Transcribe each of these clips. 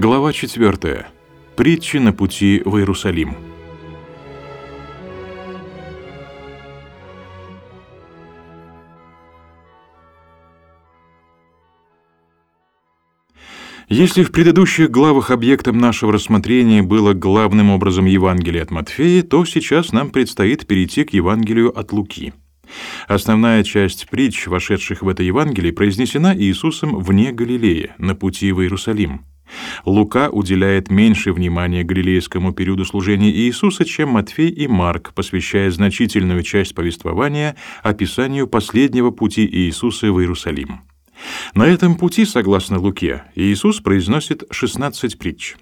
Глава 4. Притчи на пути в Иерусалим. Если в предыдущих главах объектом нашего рассмотрения было главным образом Евангелие от Матфея, то сейчас нам предстоит перейти к Евангелию от Луки. Основная часть притч, вошедших в это Евангелие, произнесена Иисусом вне Галилеи, на пути в Иерусалим. Лука уделяет меньше внимания галилейскому периоду служения Иисуса, чем Матфей и Марк, посвящая значительную часть повествования описанию последнего пути Иисуса в Иерусалим. На этом пути, согласно Луке, Иисус произносит 16 притч.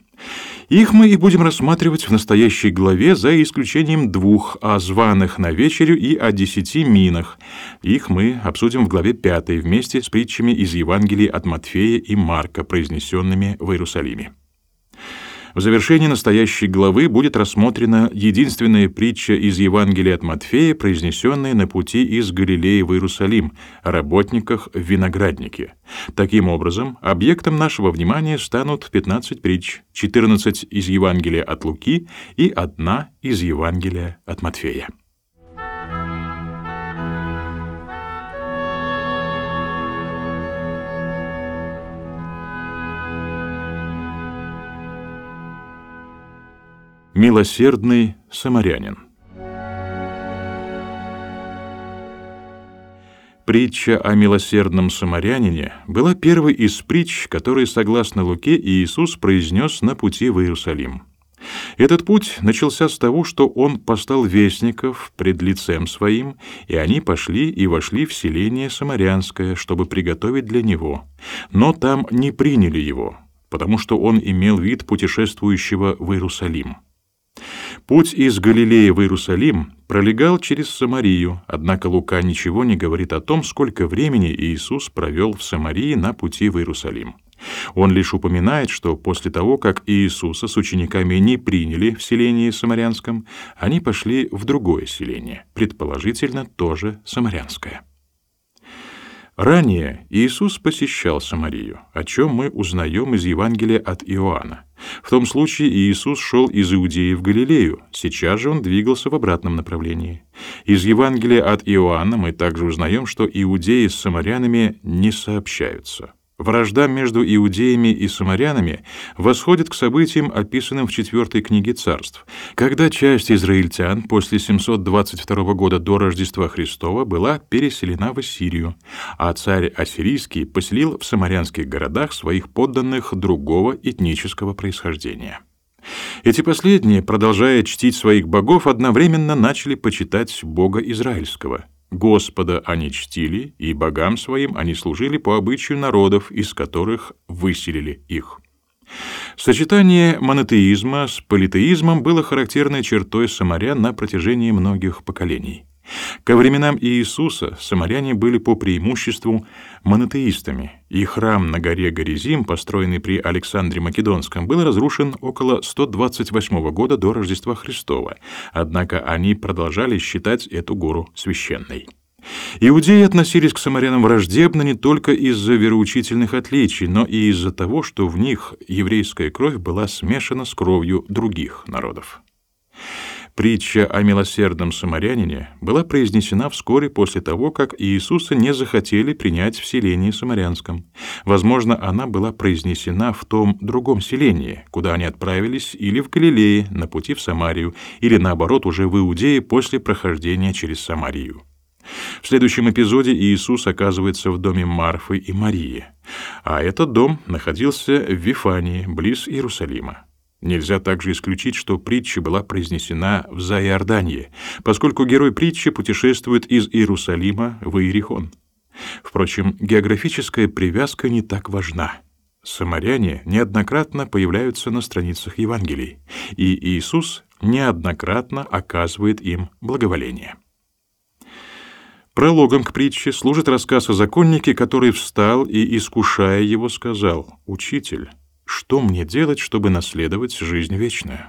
Их мы и будем рассматривать в настоящей главе за исключением двух о званых на вечерю и о десяти минах. Их мы обсудим в главе пятой вместе с притчами из Евангелий от Матфея и Марка, произнесенными в Иерусалиме. В завершении настоящей главы будет рассмотрена единственная притча из Евангелия от Матфея, произнесенная на пути из Галилеи в Иерусалим, о работниках в винограднике. Таким образом, объектом нашего внимания станут 15 притч, 14 из Евангелия от Луки и одна из Евангелия от Матфея. Милосердный самарянин. Притча о милосердном самарянине была первой из притч, которые, согласно Луке, Иисус произнес на пути в Иерусалим. Этот путь начался с того, что он постал вестников пред лицем своим, и они пошли и вошли в селение Самарянское, чтобы приготовить для него. Но там не приняли его, потому что он имел вид путешествующего в Иерусалим. Путь из Галилеи в Иерусалим пролегал через Самарию, однако Лука ничего не говорит о том, сколько времени Иисус провел в Самарии на пути в Иерусалим. Он лишь упоминает, что после того, как Иисуса с учениками не приняли в селении Самарянском, они пошли в другое селение, предположительно тоже Самарянское. Ранее Иисус посещал Самарию, о чем мы узнаем из Евангелия от Иоанна. В том случае Иисус шел из Иудеи в Галилею, сейчас же он двигался в обратном направлении. Из Евангелия от Иоанна мы также узнаем, что иудеи с самарянами не сообщаются. Вражда между иудеями и самарянами восходит к событиям, описанным в четвертой книге царств, когда часть израильтян после 722 года до Рождества Христова была переселена в Ассирию, а царь ассирийский поселил в самарянских городах своих подданных другого этнического происхождения. Эти последние, продолжая чтить своих богов, одновременно начали почитать Бога Израильского — Господа они чтили, и богам своим они служили по обычаю народов, из которых выселили их. Сочетание монотеизма с политеизмом было характерной чертой самарян на протяжении многих поколений. Ко временам Иисуса самаряне были по преимуществу монотеистами, и храм на горе Горизим, построенный при Александре Македонском, был разрушен около 128 года до Рождества Христова, однако они продолжали считать эту гору священной. Иудеи относились к самарянам враждебно не только из-за вероучительных отличий, но и из-за того, что в них еврейская кровь была смешана с кровью других народов. Притча о милосердном самарянине была произнесена вскоре после того, как Иисуса не захотели принять в селении самарянском. Возможно, она была произнесена в том другом селении, куда они отправились, или в Галилее, на пути в Самарию, или наоборот, уже в Иудее после прохождения через Самарию. В следующем эпизоде Иисус оказывается в доме Марфы и Марии, а этот дом находился в Вифании, близ Иерусалима. Нельзя также исключить, что притча была произнесена в Заиордании, поскольку герой притчи путешествует из Иерусалима в Иерихон. Впрочем, географическая привязка не так важна. Самаряне неоднократно появляются на страницах Евангелий, и Иисус неоднократно оказывает им благоволение. Прологом к притче служит рассказ о законнике, который встал и, искушая его, сказал «Учитель, что мне делать, чтобы наследовать жизнь вечную?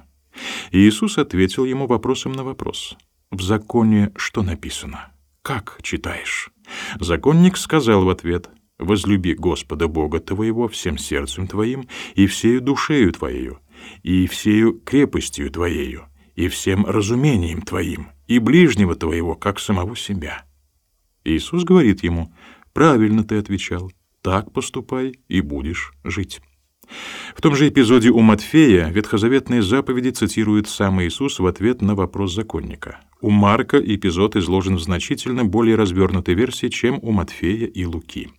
Иисус ответил ему вопросом на вопрос. В законе что написано? Как читаешь? Законник сказал в ответ: возлюби Господа Бога твоего всем сердцем твоим и всею душею твоею, и всею крепостью твоею, и всем разумением твоим, и ближнего твоего, как самого себя». Иисус говорит ему, «Правильно ты отвечал, так поступай и будешь жить». В том же эпизоде у Матфея ветхозаветные заповеди цитирует сам Иисус в ответ на вопрос законника. У Марка эпизод изложен в значительно более развернутой версии, чем у Матфея и Луки.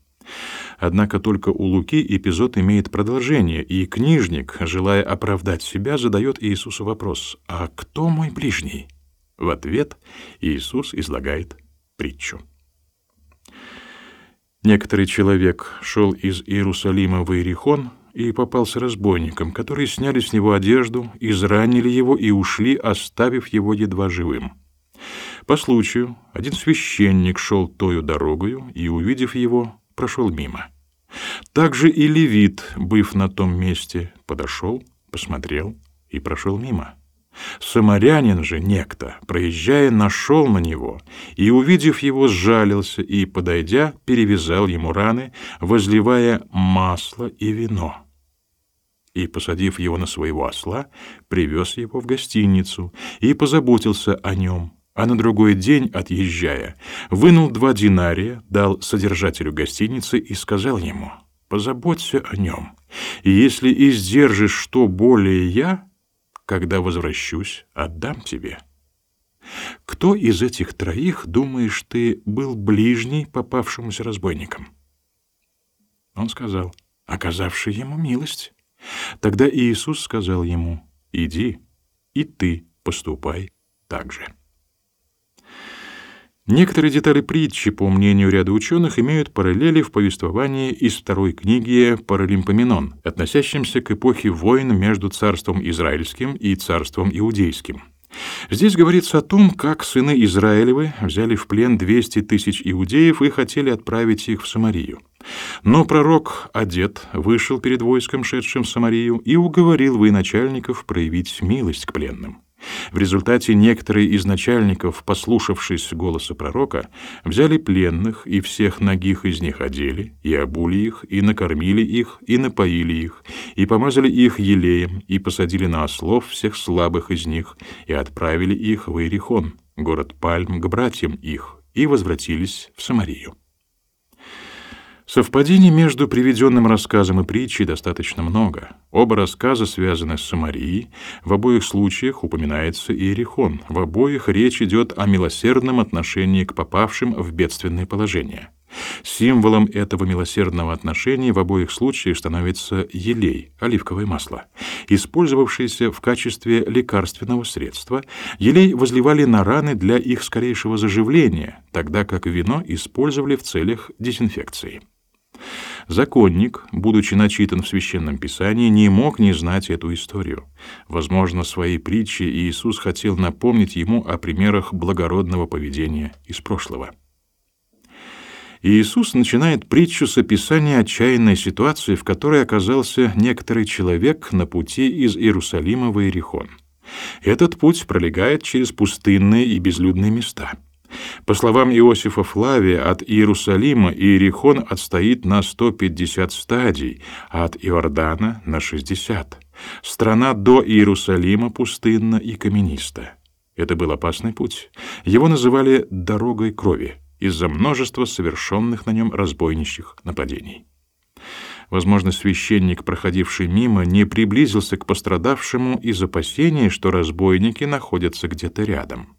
Однако только у Луки эпизод имеет продолжение, и книжник, желая оправдать себя, задает Иисусу вопрос «А кто мой ближний?» В ответ Иисус излагает притчу. Некоторый человек шел из Иерусалима в Иерихон и попался разбойникам, которые сняли с него одежду, изранили его и ушли, оставив его едва живым. По случаю один священник шел тою дорогою и, увидев его, прошел мимо. Также и левит, быв на том месте, подошел, посмотрел и прошел мимо. Самарянин же некто, проезжая, нашел на него и, увидев его, сжалился и, подойдя, перевязал ему раны, возливая масло и вино. И, посадив его на своего осла, привез его в гостиницу и позаботился о нем, а на другой день, отъезжая, вынул два динария, дал содержателю гостиницы и сказал ему, «Позаботься о нем, и если издержишь что более я, когда возвращусь, отдам тебе. Кто из этих троих, думаешь ты, был ближний попавшемуся разбойникам? Он сказал, оказавший ему милость. Тогда Иисус сказал ему, иди, и ты поступай так же. Некоторые детали притчи, по мнению ряда ученых, имеют параллели в повествовании из второй книги Паралимпоменон, относящемся к эпохе войн между царством Израильским и царством Иудейским. Здесь говорится о том, как сыны Израилевы взяли в плен 200 тысяч иудеев и хотели отправить их в Самарию. Но пророк Адет вышел перед войском, шедшим в Самарию, и уговорил военачальников проявить милость к пленным. В результате некоторые из начальников, послушавшись голоса пророка, взяли пленных и всех ногих из них одели, и обули их, и накормили их, и напоили их, и помазали их елеем, и посадили на ослов всех слабых из них, и отправили их в Иерихон, город Пальм, к братьям их, и возвратились в Самарию. Совпадений между приведенным рассказом и притчей достаточно много. Оба рассказа связаны с Самарией. В обоих случаях упоминается Иерихон. В обоих речь идет о милосердном отношении к попавшим в бедственное положение. Символом этого милосердного отношения в обоих случаях становится елей, оливковое масло. Использовавшееся в качестве лекарственного средства, елей возливали на раны для их скорейшего заживления, тогда как вино использовали в целях дезинфекции. Законник, будучи начитан в Священном Писании, не мог не знать эту историю. Возможно, своей притче Иисус хотел напомнить ему о примерах благородного поведения из прошлого. Иисус начинает притчу с описания отчаянной ситуации, в которой оказался некоторый человек на пути из Иерусалима в Иерихон. Этот путь пролегает через пустынные и безлюдные места — по словам Иосифа Флавия, от Иерусалима Иерихон отстоит на 150 стадий, а от Иордана — на 60. Страна до Иерусалима пустынна и камениста. Это был опасный путь. Его называли «дорогой крови» из-за множества совершенных на нем разбойничьих нападений. Возможно, священник, проходивший мимо, не приблизился к пострадавшему из опасения, что разбойники находятся где-то рядом.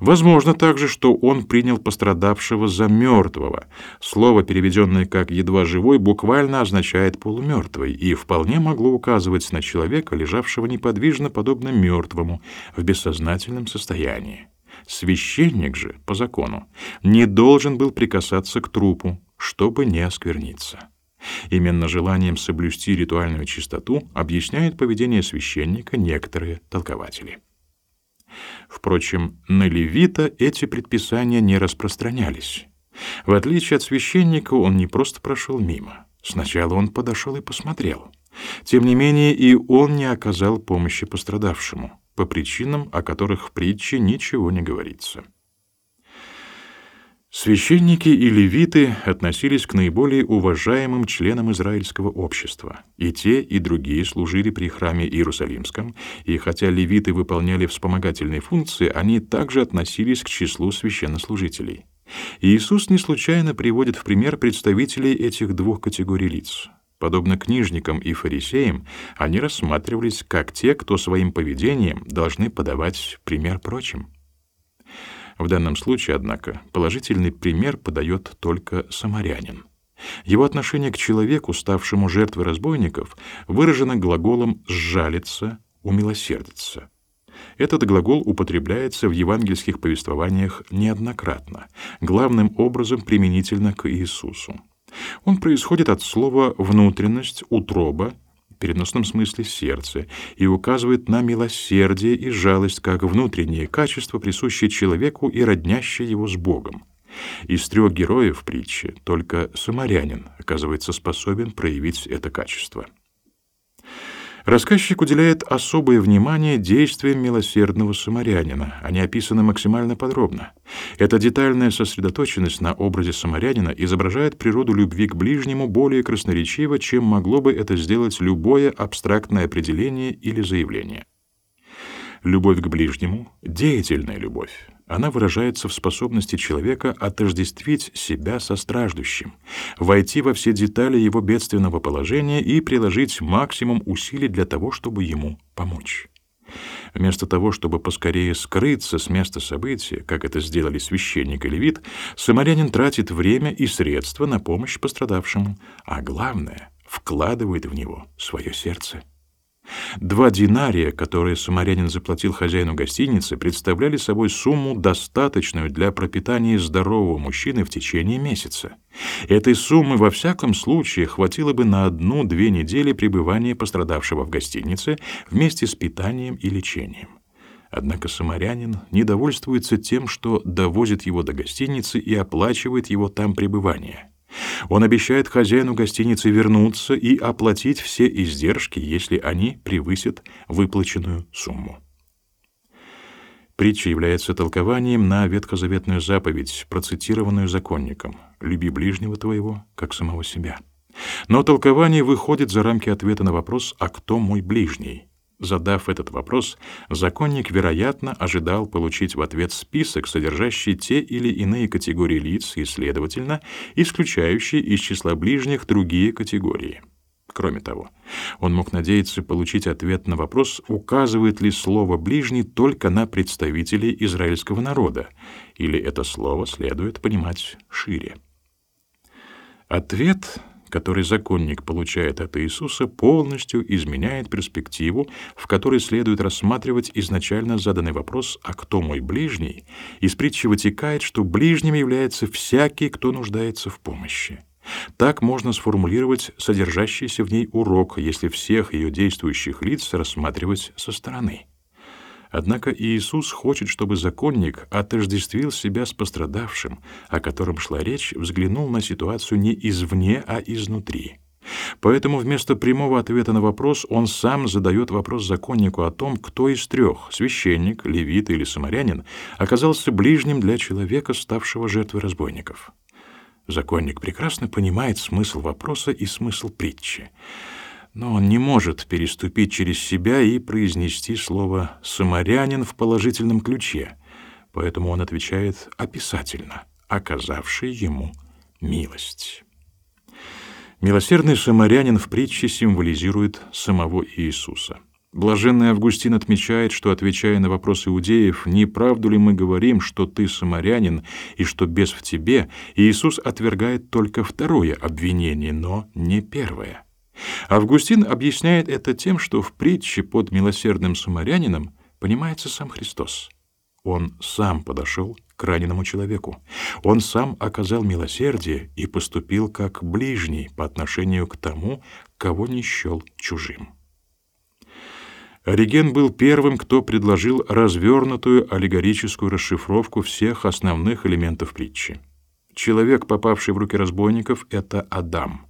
Возможно также, что он принял пострадавшего за мертвого. Слово, переведенное как «едва живой», буквально означает «полумертвый» и вполне могло указывать на человека, лежавшего неподвижно, подобно мертвому, в бессознательном состоянии. Священник же, по закону, не должен был прикасаться к трупу, чтобы не оскверниться. Именно желанием соблюсти ритуальную чистоту объясняют поведение священника некоторые толкователи. Впрочем, на левита эти предписания не распространялись. В отличие от священника, он не просто прошел мимо. Сначала он подошел и посмотрел. Тем не менее, и он не оказал помощи пострадавшему, по причинам, о которых в притче ничего не говорится. Священники и левиты относились к наиболее уважаемым членам израильского общества. И те, и другие служили при храме Иерусалимском, и хотя левиты выполняли вспомогательные функции, они также относились к числу священнослужителей. Иисус не случайно приводит в пример представителей этих двух категорий лиц. Подобно книжникам и фарисеям, они рассматривались как те, кто своим поведением должны подавать пример прочим. В данном случае, однако, положительный пример подает только самарянин. Его отношение к человеку, ставшему жертвой разбойников, выражено глаголом «сжалиться», «умилосердиться». Этот глагол употребляется в евангельских повествованиях неоднократно, главным образом применительно к Иисусу. Он происходит от слова «внутренность», «утроба», переносном смысле сердце, и указывает на милосердие и жалость как внутренние качества, присущие человеку и роднящие его с Богом. Из трех героев притчи только самарянин оказывается способен проявить это качество. Рассказчик уделяет особое внимание действиям милосердного самарянина. Они описаны максимально подробно. Эта детальная сосредоточенность на образе самарянина изображает природу любви к ближнему более красноречиво, чем могло бы это сделать любое абстрактное определение или заявление. Любовь к ближнему — деятельная любовь. Она выражается в способности человека отождествить себя со страждущим, войти во все детали его бедственного положения и приложить максимум усилий для того, чтобы ему помочь. Вместо того, чтобы поскорее скрыться с места события, как это сделали священник и левит, самарянин тратит время и средства на помощь пострадавшему, а главное — вкладывает в него свое сердце. Два динария, которые самарянин заплатил хозяину гостиницы, представляли собой сумму, достаточную для пропитания здорового мужчины в течение месяца. Этой суммы во всяком случае хватило бы на одну-две недели пребывания пострадавшего в гостинице вместе с питанием и лечением. Однако самарянин не довольствуется тем, что довозит его до гостиницы и оплачивает его там пребывание — он обещает хозяину гостиницы вернуться и оплатить все издержки, если они превысят выплаченную сумму. Притча является толкованием на ветхозаветную заповедь, процитированную законником «Люби ближнего твоего, как самого себя». Но толкование выходит за рамки ответа на вопрос «А кто мой ближний?». Задав этот вопрос, законник, вероятно, ожидал получить в ответ список, содержащий те или иные категории лиц и, следовательно, исключающий из числа ближних другие категории. Кроме того, он мог надеяться получить ответ на вопрос, указывает ли слово «ближний» только на представителей израильского народа, или это слово следует понимать шире. Ответ который законник получает от Иисуса, полностью изменяет перспективу, в которой следует рассматривать изначально заданный вопрос «А кто мой ближний?». Из притчи вытекает, что ближним является всякий, кто нуждается в помощи. Так можно сформулировать содержащийся в ней урок, если всех ее действующих лиц рассматривать со стороны. Однако Иисус хочет, чтобы законник отождествил себя с пострадавшим, о котором шла речь, взглянул на ситуацию не извне, а изнутри. Поэтому вместо прямого ответа на вопрос он сам задает вопрос законнику о том, кто из трех — священник, левит или самарянин — оказался ближним для человека, ставшего жертвой разбойников. Законник прекрасно понимает смысл вопроса и смысл притчи но он не может переступить через себя и произнести слово «самарянин» в положительном ключе, поэтому он отвечает описательно, оказавший ему милость. Милосердный самарянин в притче символизирует самого Иисуса. Блаженный Августин отмечает, что, отвечая на вопрос иудеев, «Не правду ли мы говорим, что ты самарянин и что без в тебе?», Иисус отвергает только второе обвинение, но не первое. Августин объясняет это тем, что в притче под милосердным самарянином понимается сам Христос. Он сам подошел к раненому человеку. Он сам оказал милосердие и поступил как ближний по отношению к тому, кого не счел чужим. Ориген был первым, кто предложил развернутую аллегорическую расшифровку всех основных элементов притчи. Человек, попавший в руки разбойников, — это Адам.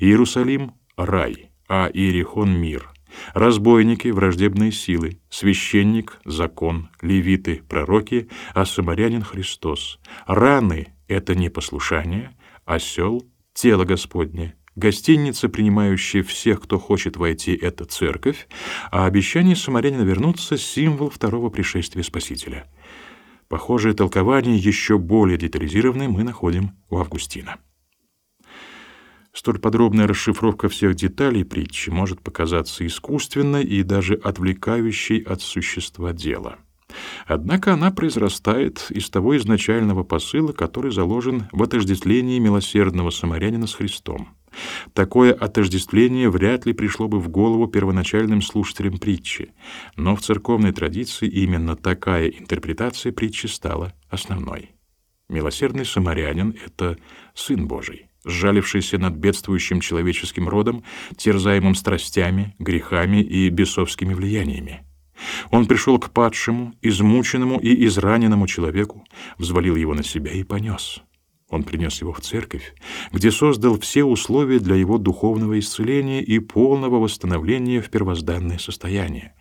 Иерусалим рай, а Иерихон — мир. Разбойники — враждебные силы, священник — закон, левиты — пророки, а самарянин — Христос. Раны — Это не послушание, осел — тело Господне. Гостиница, принимающая всех, кто хочет войти, — это церковь, а обещание самарянина вернуться — символ второго пришествия Спасителя. Похожее толкование, еще более детализированное, мы находим у Августина. Столь подробная расшифровка всех деталей притчи может показаться искусственной и даже отвлекающей от существа дела. Однако она произрастает из того изначального посыла, который заложен в отождествлении милосердного самарянина с Христом. Такое отождествление вряд ли пришло бы в голову первоначальным слушателям притчи, но в церковной традиции именно такая интерпретация притчи стала основной. Милосердный самарянин — это Сын Божий, сжалившийся над бедствующим человеческим родом, терзаемым страстями, грехами и бесовскими влияниями. Он пришел к падшему, измученному и израненному человеку, взвалил его на себя и понес. Он принес его в церковь, где создал все условия для его духовного исцеления и полного восстановления в первозданное состояние,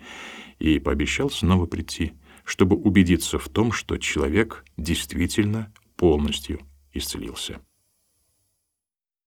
и пообещал снова прийти, чтобы убедиться в том, что человек действительно полностью исцелился.